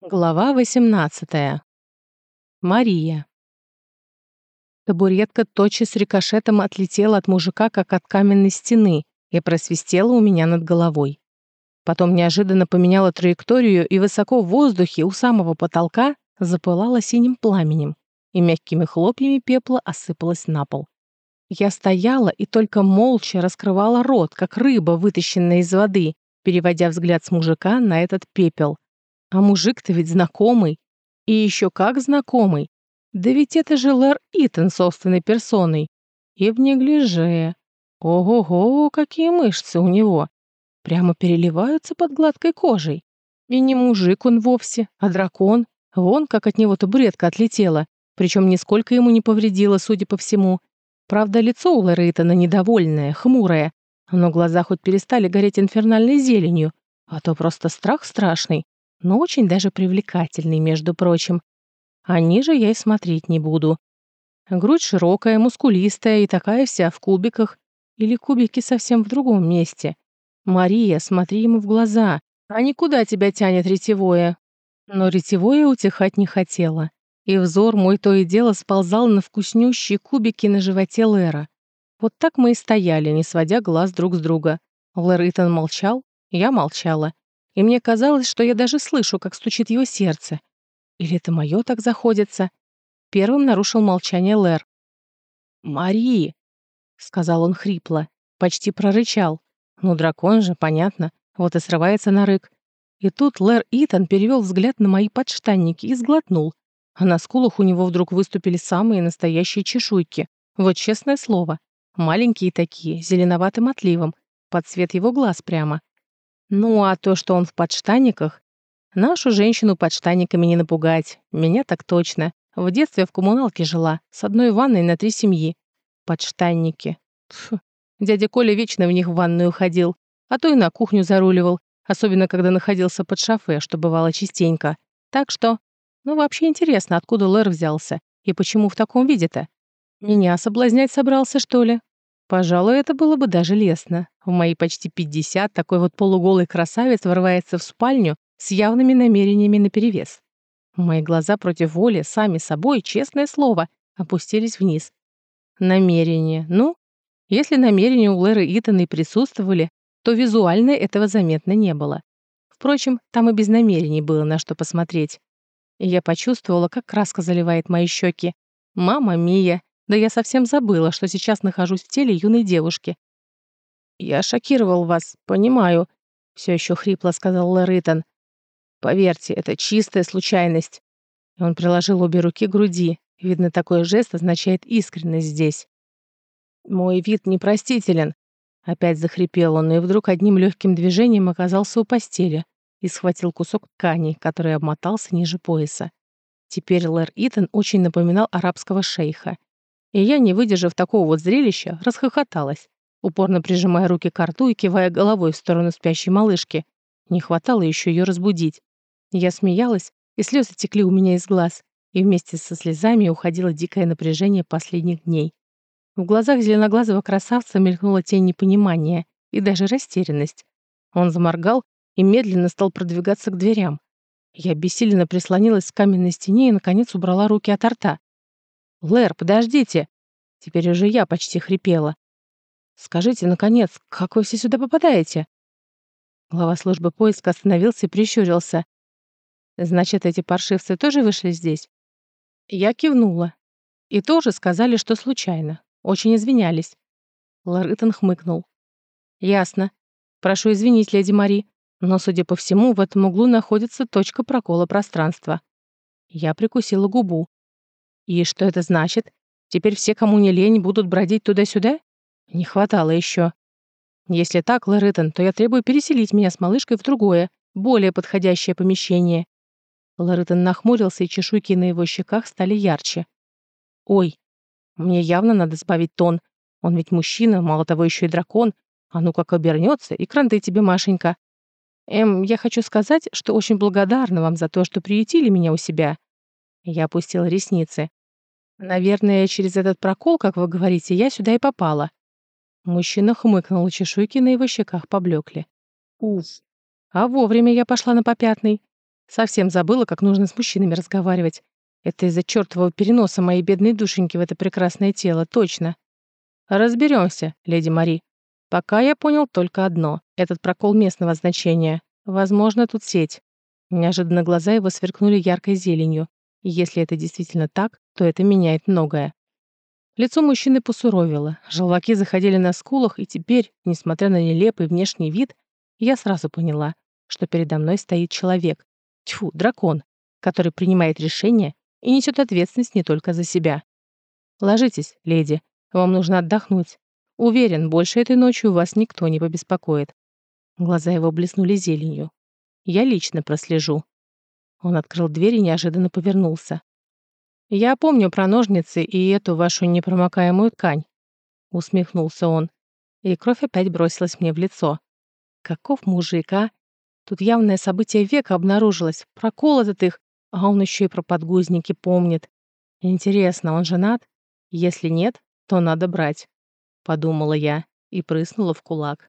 Глава 18. Мария. Табуретка тотчас рикошетом отлетела от мужика, как от каменной стены, и просвистела у меня над головой. Потом неожиданно поменяла траекторию и высоко в воздухе у самого потолка запылала синим пламенем и мягкими хлопьями пепла осыпалась на пол. Я стояла и только молча раскрывала рот, как рыба, вытащенная из воды, переводя взгляд с мужика на этот пепел — а мужик-то ведь знакомый. И еще как знакомый. Да ведь это же Лэр Итан собственной персоной. И в неглиже. Ого-го, какие мышцы у него. Прямо переливаются под гладкой кожей. И не мужик он вовсе, а дракон. Вон, как от него табуретка отлетела. Причем нисколько ему не повредило, судя по всему. Правда, лицо у Лэра Итана недовольное, хмурое. Но глаза хоть перестали гореть инфернальной зеленью. А то просто страх страшный но очень даже привлекательный, между прочим. А ниже я и смотреть не буду. Грудь широкая, мускулистая и такая вся в кубиках. Или кубики совсем в другом месте. Мария, смотри ему в глаза. А никуда тебя тянет ретевое? Но ретевое утихать не хотела. И взор мой то и дело сползал на вкуснющие кубики на животе Лера. Вот так мы и стояли, не сводя глаз друг с друга. Лэр Итан молчал, я молчала и мне казалось, что я даже слышу, как стучит его сердце. Или это мое так заходится? Первым нарушил молчание Лэр. «Мари!» — сказал он хрипло, почти прорычал. Ну, дракон же, понятно, вот и срывается на рык. И тут Лэр Итан перевел взгляд на мои подштанники и сглотнул. А на скулах у него вдруг выступили самые настоящие чешуйки. Вот честное слово. Маленькие такие, зеленоватым отливом, под цвет его глаз прямо. Ну, а то, что он в подштанниках... Нашу женщину подштанниками не напугать. Меня так точно. В детстве в коммуналке жила, с одной ванной на три семьи. Подштанники. Фу. Дядя Коля вечно в них в ванную ходил, а то и на кухню заруливал, особенно когда находился под шофе, что бывало частенько. Так что... Ну, вообще интересно, откуда Лэр взялся и почему в таком виде-то? Меня соблазнять собрался, что ли? Пожалуй, это было бы даже лестно. В мои почти 50 такой вот полуголый красавец врывается в спальню с явными намерениями наперевес. Мои глаза против воли, сами собой, честное слово, опустились вниз. Намерения. Ну, если намерения у Лэры Итана и присутствовали, то визуально этого заметно не было. Впрочем, там и без намерений было на что посмотреть. Я почувствовала, как краска заливает мои щеки. «Мама Мия!» Да я совсем забыла, что сейчас нахожусь в теле юной девушки. «Я шокировал вас, понимаю», — все еще хрипло сказал Лэритон. «Поверьте, это чистая случайность». И он приложил обе руки к груди. Видно, такой жест означает искренность здесь. «Мой вид непростителен», — опять захрипел он, и вдруг одним легким движением оказался у постели и схватил кусок ткани, который обмотался ниже пояса. Теперь Лэр Итан очень напоминал арабского шейха. И я, не выдержав такого вот зрелища, расхохоталась, упорно прижимая руки к рту и кивая головой в сторону спящей малышки. Не хватало еще ее разбудить. Я смеялась, и слезы текли у меня из глаз, и вместе со слезами уходило дикое напряжение последних дней. В глазах зеленоглазого красавца мелькнула тень непонимания и даже растерянность. Он заморгал и медленно стал продвигаться к дверям. Я бессиленно прислонилась к каменной стене и, наконец, убрала руки от рта. «Лэр, подождите!» Теперь уже я почти хрипела. «Скажите, наконец, как вы все сюда попадаете?» Глава службы поиска остановился и прищурился. «Значит, эти паршивцы тоже вышли здесь?» Я кивнула. И тоже сказали, что случайно. Очень извинялись. Ларытон хмыкнул. «Ясно. Прошу извинить, леди Мари, но, судя по всему, в этом углу находится точка прокола пространства». Я прикусила губу. И что это значит? Теперь все, кому не лень, будут бродить туда-сюда? Не хватало еще. Если так, Лореттон, то я требую переселить меня с малышкой в другое, более подходящее помещение. Лореттон нахмурился, и чешуйки на его щеках стали ярче. Ой, мне явно надо сбавить тон. Он ведь мужчина, мало того, еще и дракон. А ну как обернется, и кранты тебе, Машенька. Эм, я хочу сказать, что очень благодарна вам за то, что приютили меня у себя. Я опустила ресницы. Наверное, через этот прокол, как вы говорите, я сюда и попала. Мужчина хмыкнул, чешуйки на его щеках поблекли. Уф. А вовремя я пошла на попятный. Совсем забыла, как нужно с мужчинами разговаривать. Это из-за чертового переноса моей бедной душеньки в это прекрасное тело, точно. Разберемся, леди Мари. Пока я понял только одно. Этот прокол местного значения. Возможно, тут сеть. Неожиданно глаза его сверкнули яркой зеленью. И если это действительно так, то это меняет многое. Лицо мужчины посуровило, желваки заходили на скулах, и теперь, несмотря на нелепый внешний вид, я сразу поняла, что передо мной стоит человек, тьфу, дракон, который принимает решения и несет ответственность не только за себя. Ложитесь, леди, вам нужно отдохнуть. Уверен, больше этой ночью вас никто не побеспокоит. Глаза его блеснули зеленью. Я лично прослежу. Он открыл дверь и неожиданно повернулся. «Я помню про ножницы и эту вашу непромокаемую ткань», — усмехнулся он. И кровь опять бросилась мне в лицо. «Каков мужик, а? Тут явное событие века обнаружилось. Прокол этот их, а он еще и про подгузники помнит. Интересно, он женат? Если нет, то надо брать», — подумала я и прыснула в кулак.